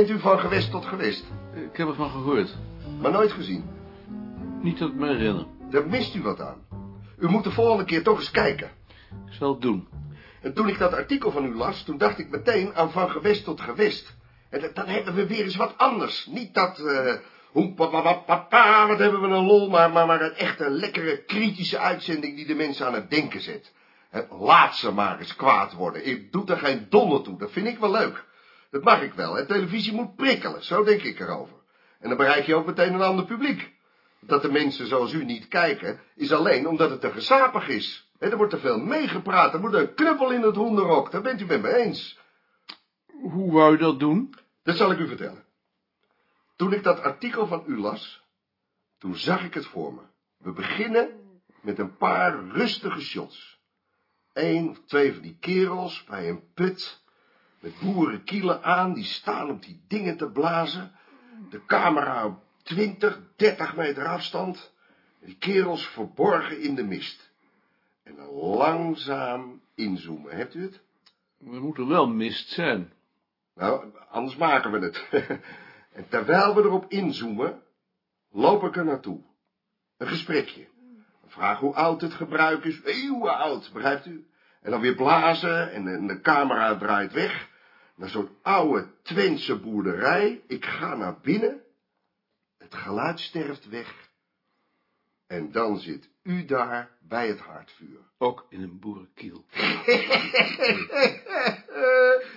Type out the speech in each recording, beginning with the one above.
Kent u van gewest tot gewest? Ik heb ervan gehoord. Maar nooit gezien. Niet dat ik me herinner. Daar mist u wat aan. U moet de volgende keer toch eens kijken. Ik zal het doen. En toen ik dat artikel van u las, toen dacht ik meteen aan van gewest tot gewest. En dan hebben we weer eens wat anders. Niet dat, papa, wat hebben we een lol, maar, maar, maar een echte lekkere kritische uitzending die de mensen aan het denken zet. En laat ze maar eens kwaad worden. Ik doe er geen donder toe, dat vind ik wel leuk. Dat mag ik wel, en televisie moet prikkelen, zo denk ik erover. En dan bereik je ook meteen een ander publiek. Dat de mensen zoals u niet kijken, is alleen omdat het te gesapig is. er wordt te veel meegepraat, er moet een knuppel in het hoenderok, daar bent u met me eens. Hoe wou u dat doen? Dat zal ik u vertellen. Toen ik dat artikel van u las, toen zag ik het voor me. We beginnen met een paar rustige shots. Eén of twee van die kerels bij een put, met boerenkielen aan, die staan op die dingen te blazen. De camera op 20, 30 meter afstand. Die kerels verborgen in de mist. En dan langzaam inzoomen, hebt u het? Er moet er wel mist zijn. Nou, anders maken we het. en terwijl we erop inzoomen, loop ik er naartoe. Een gesprekje. Vraag hoe oud het gebruik is, eeuwen oud, begrijpt u? En dan weer blazen en de camera draait weg. Naar zo'n oude Twentse boerderij. Ik ga naar binnen. Het geluid sterft weg. En dan zit u daar bij het haardvuur. Ook in een boerenkiel.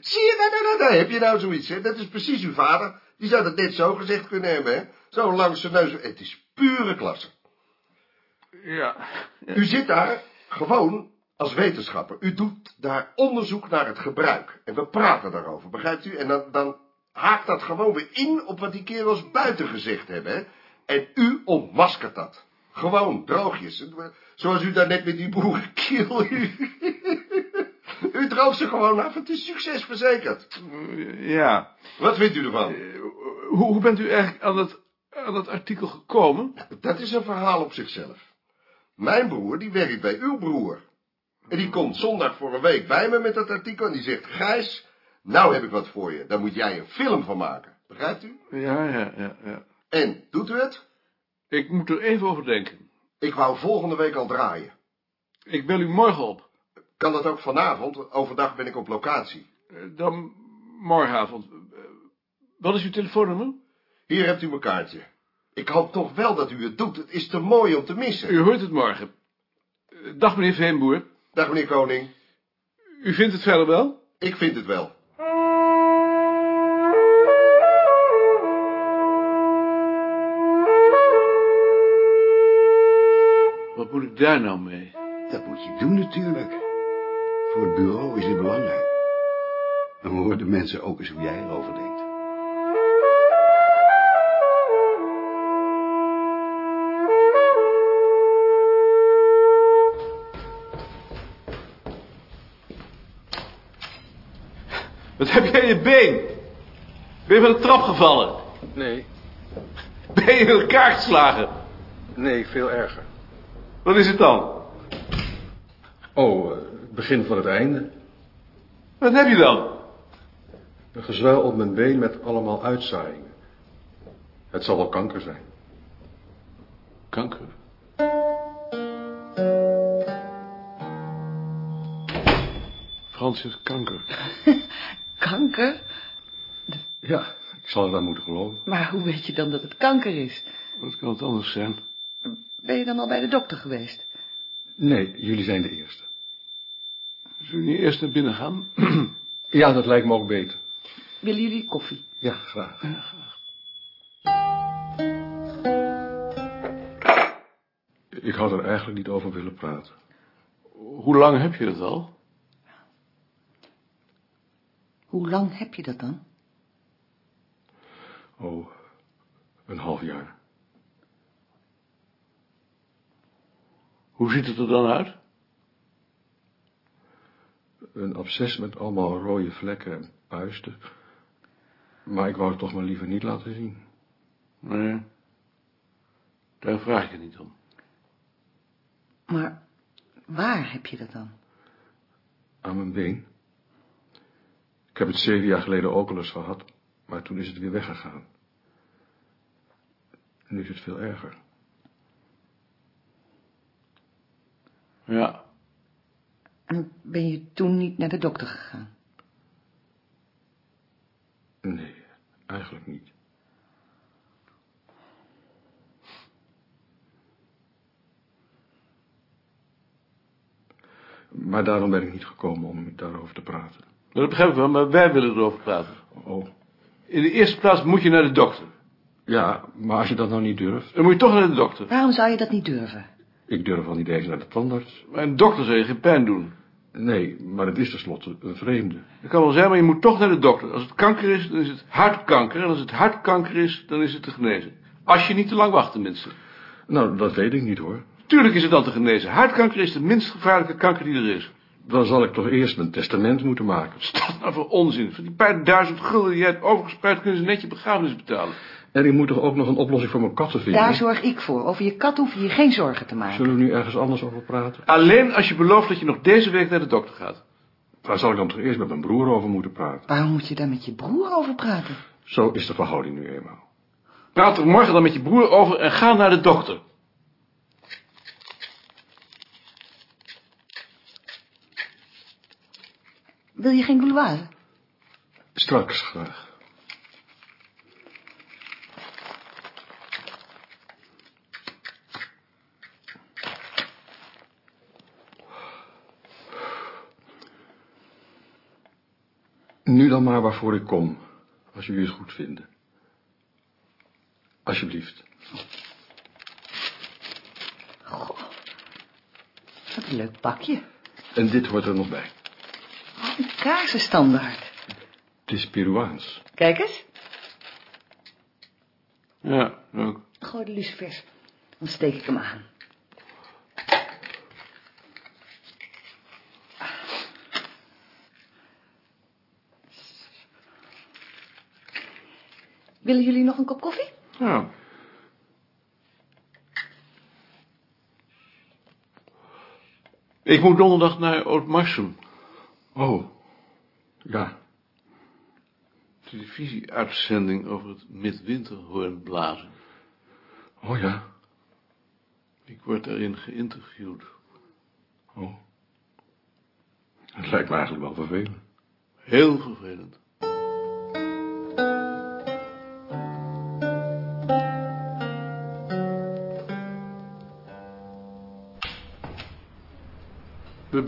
Zie je, nou, nou, nou, heb je nou zoiets, hè? Dat is precies uw vader. Die zou dat net zo gezegd kunnen hebben, hè? Zo langs zijn neus. Het is pure klasse. Ja. U zit daar gewoon als wetenschapper. U doet daar onderzoek naar het gebruik. En we praten daarover, begrijpt u? En dan, dan haakt dat gewoon weer in op wat die kerels buiten gezegd hebben, hè? En u ontmaskert dat. Gewoon, droogjes. Zoals u daar net met die boerenkiel... U droogt ze gewoon af, het is succes verzekerd. Ja. Wat vindt u ervan? Hoe, hoe bent u eigenlijk aan dat, aan dat artikel gekomen? Dat is een verhaal op zichzelf. Mijn broer, die werkt bij uw broer. En die komt zondag voor een week bij me met dat artikel en die zegt... Gijs, nou heb ik wat voor je, daar moet jij een film van maken. Begrijpt u? Ja, ja, ja, ja. En, doet u het? Ik moet er even over denken. Ik wou volgende week al draaien. Ik bel u morgen op. Kan dat ook vanavond? Overdag ben ik op locatie. Eh, Dan morgenavond. Eh, Wat is uw telefoonnummer? Hier hebt u mijn kaartje. Ik hoop toch wel dat u het doet. Het is te mooi om te missen. U hoort het morgen. Eh, Dag meneer Veenboer. Dag meneer Koning. U vindt het verder wel? Ik vind het wel. Wat moet ik daar nou mee? Dat moet je doen natuurlijk. Voor het bureau is het belangrijk. Dan horen de mensen ook eens hoe jij erover denkt. Wat heb jij in je been? Ben je van de trap gevallen? Nee, Ben je in elkaar geslagen? nee, veel erger. Wat is het dan? Oh, eh, het begin van het einde. Wat heb je dan? Een gezwel op mijn been met allemaal uitzaaiingen. Het zal wel kanker zijn. Kanker. Frans heeft kanker. Kanker? Ja, ik zal er wel moeten geloven. Maar hoe weet je dan dat het kanker is? Wat kan het anders zijn? Ben je dan al bij de dokter geweest? Nee, jullie zijn de eerste. Zullen we niet eerst naar binnen gaan? Ja, dat lijkt me ook beter. Willen jullie koffie? Ja, graag. Ik had er eigenlijk niet over willen praten. Hoe lang heb je het al? Hoe lang heb je dat dan? Oh, een half jaar. Hoe ziet het er dan uit? Een absces met allemaal rode vlekken en puisten. Maar ik wou het toch maar liever niet laten zien. Nee, daar vraag ik je niet om. Maar waar heb je dat dan? Aan mijn been. Ik heb het zeven jaar geleden ook al eens gehad. Maar toen is het weer weggegaan. Nu is het veel erger. Ja. En ben je toen niet naar de dokter gegaan? Nee, eigenlijk niet. Maar daarom ben ik niet gekomen om daarover te praten. Dat begrijp ik wel, maar wij willen erover praten. Oh, In de eerste plaats moet je naar de dokter. ja, maar als je dat nou niet durft... Dan moet je toch naar de dokter. Waarom zou je dat niet durven? Ik durf al niet eens naar de tandarts. Maar een dokter zal je geen pijn doen. Nee, maar het is tenslotte een vreemde. Dat kan wel zijn, maar je moet toch naar de dokter. Als het kanker is, dan is het hartkanker. En als het hartkanker is, dan is het te genezen. Als je niet te lang wacht, tenminste. Nou, dat weet ik niet hoor. Tuurlijk is het dan te genezen. Hartkanker is de minst gevaarlijke kanker die er is. Dan zal ik toch eerst mijn testament moeten maken. Wat is dat nou voor onzin? Voor die paar duizend gulden die jij hebt overgespreid, kunnen ze net je begrafenis betalen. En ik moet toch ook nog een oplossing voor mijn katten vinden? Daar zorg ik voor. Over je kat hoef je je geen zorgen te maken. Zullen we nu ergens anders over praten? Alleen als je belooft dat je nog deze week naar de dokter gaat. Daar zal ik dan toch eerst met mijn broer over moeten praten. Waarom moet je daar met je broer over praten? Zo is de verhouding nu eenmaal. Praat er morgen dan met je broer over en ga naar de dokter. Wil je geen gouloise? Straks graag. Nu dan maar waarvoor ik kom, als jullie het goed vinden. Alsjeblieft. Wat een leuk pakje. En dit hoort er nog bij. Een kaarsenstandaard. Het is Peruaans. Kijk eens. Ja, ook. Gooi de lucifers. Dan steek ik hem aan. Willen jullie nog een kop koffie? Ja. Ik moet donderdag naar Oud-Marsum. Oh, ja. Televisieuitzending over het midwinterhoornblazen. Oh ja. Ik word daarin geïnterviewd. Oh. Het lijkt me eigenlijk wel vervelend. Heel vervelend.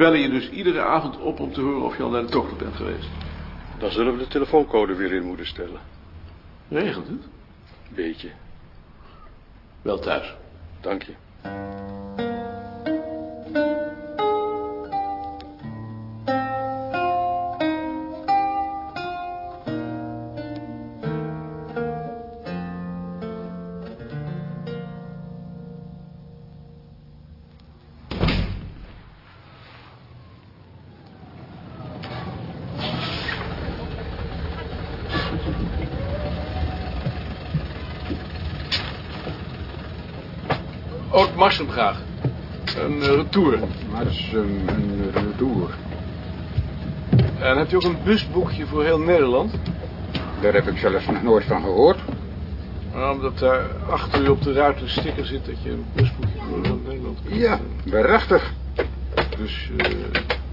Bellen je dus iedere avond op om te horen of je al naar de dokter bent geweest. Dan zullen we de telefooncode weer in moeten stellen. Regelt het? Beetje. Wel thuis. Dank je. Oud-Marsum graag. Een eh, retour. Maar dat is een, een retour. En hebt u ook een busboekje voor heel Nederland? Daar heb ik zelfs nog nooit van gehoord. Nou, omdat daar achter u op de ruit een sticker zit dat je een busboekje voor heel Nederland kunt. Ja, waarachtig. Dus eh,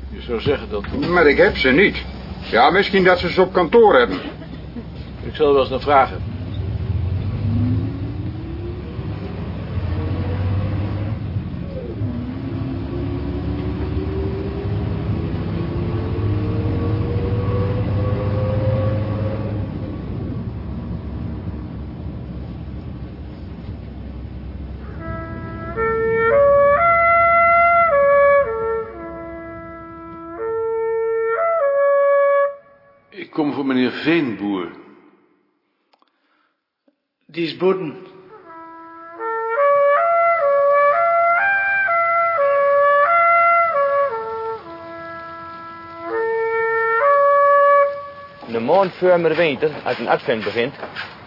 je zou zeggen dat... Maar ik heb ze niet. Ja, misschien dat ze ze op kantoor hebben. Ik zal er wel eens naar vragen. Boeten. De maand voor met de winter, als een advent begint,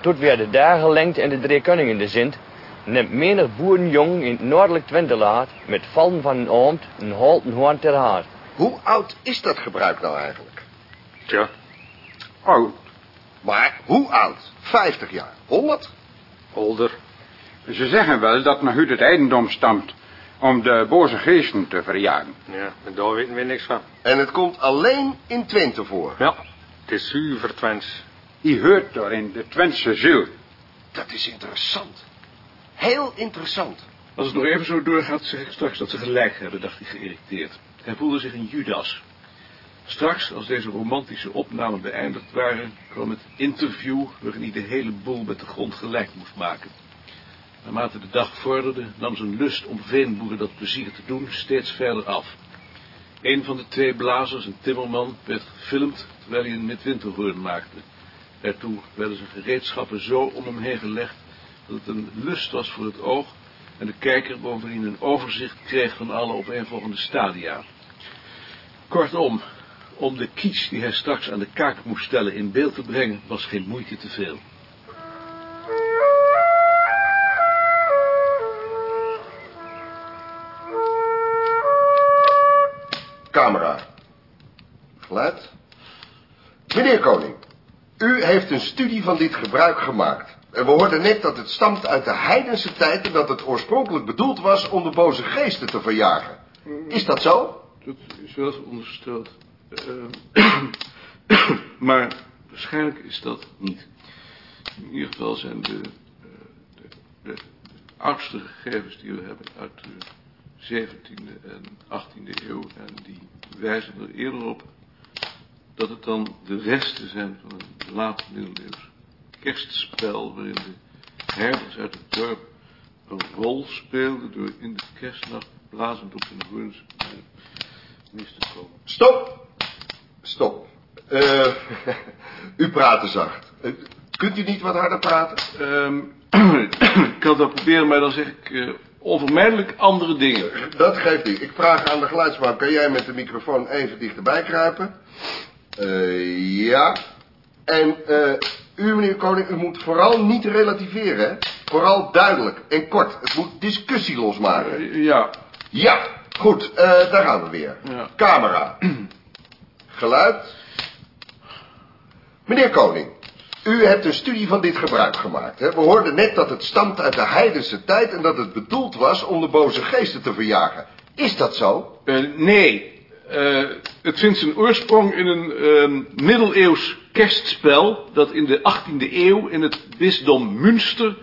tot weer de dagen lengt en de drie koningen de zint, neemt menig boerenjong in het noordelijk Twentelaar met vallen van een oomd een holten hoorn ter haar. Hoe oud is dat gebruik nou eigenlijk? Tja. Oh, Maar hoe oud? 50 jaar? 100? Older. Ze zeggen wel dat men uit het eigendom stamt om de boze geesten te verjagen. Ja, en daar weten we niks van. En het komt alleen in Twente voor. Ja, het is zuiver Twents. Die hoort door in de Twentse ziel. Dat is interessant. Heel interessant. Als het nog even zo doorgaat, zeg ik straks dat ze gelijk hebben, dacht hij geïrriteerd. Hij voelde zich een Judas. Straks, als deze romantische opnamen beëindigd waren, kwam het interview waarin hij de hele boel met de grond gelijk moest maken. Naarmate de dag vorderde, nam zijn lust om veenboeren dat plezier te doen steeds verder af. Een van de twee blazers, een timmerman, werd gefilmd terwijl hij een midwinterhoorn maakte. Daartoe werden zijn gereedschappen zo om hem heen gelegd dat het een lust was voor het oog en de kijker bovendien een overzicht kreeg van alle opeenvolgende stadia. Kortom, om de kies die hij straks aan de kaak moest stellen in beeld te brengen, was geen moeite te veel. Camera. Geluid. Meneer Koning, u heeft een studie van dit gebruik gemaakt. En we hoorden net dat het stamt uit de heidense tijd en dat het oorspronkelijk bedoeld was om de boze geesten te verjagen. Is dat zo? Dat is wel ondersteld. Eh, maar waarschijnlijk is dat niet. In ieder geval zijn de, eh, de, de oudste gegevens die we hebben uit de 17e en 18e eeuw. En die wijzen er eerder op dat het dan de resten zijn van een laat middeleeuws kerstspel. Waarin de herders uit het dorp een rol speelden door in de kerstnacht blazend op hun hoorns mis te komen. Stop. Stop. Eh, u praat te zacht. Eh, kunt u niet wat harder praten? Ehm, ik kan dat proberen, maar dan zeg ik eh, onvermijdelijk andere dingen. Dat geeft niet. Ik vraag aan de geluidsman, kan jij met de microfoon even dichterbij kruipen? Ja. En u, meneer Koning, u moet vooral niet relativeren, hè? Vooral duidelijk en kort. Het moet discussie losmaken. Ja, Ja, goed, daar gaan we weer. Ja. Camera. Geluid. Meneer Koning, u hebt een studie van dit gebruik gemaakt. Hè? We hoorden net dat het stamt uit de heidense tijd en dat het bedoeld was om de boze geesten te verjagen. Is dat zo? Eh, nee. Eh, het vindt zijn oorsprong in een ehm, middeleeuws kerstspel dat in de 18e eeuw in het bisdom Münster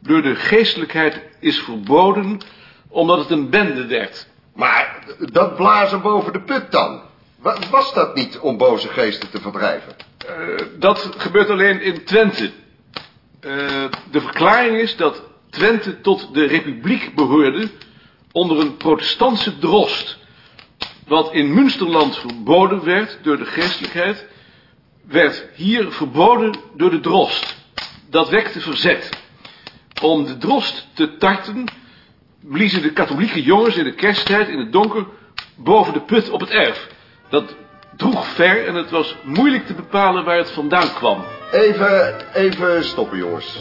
door de geestelijkheid is verboden omdat het een bende werd. Maar dat blazen boven de put dan? Wa- Was dat niet om boze geesten te verdrijven? Eh, dat gebeurt alleen in Twente. Eh, de verklaring is dat Twente tot de republiek behoorde onder een protestantse drost. Wat in Münsterland verboden werd door de geestelijkheid, werd hier verboden door de drost. Dat wekte verzet. Om de drost te tarten, bliezen de katholieke jongens in de kersttijd in het donker boven de put op het erf. Dat droeg ver en het was moeilijk te bepalen waar het vandaan kwam. Even, even stoppen jongens.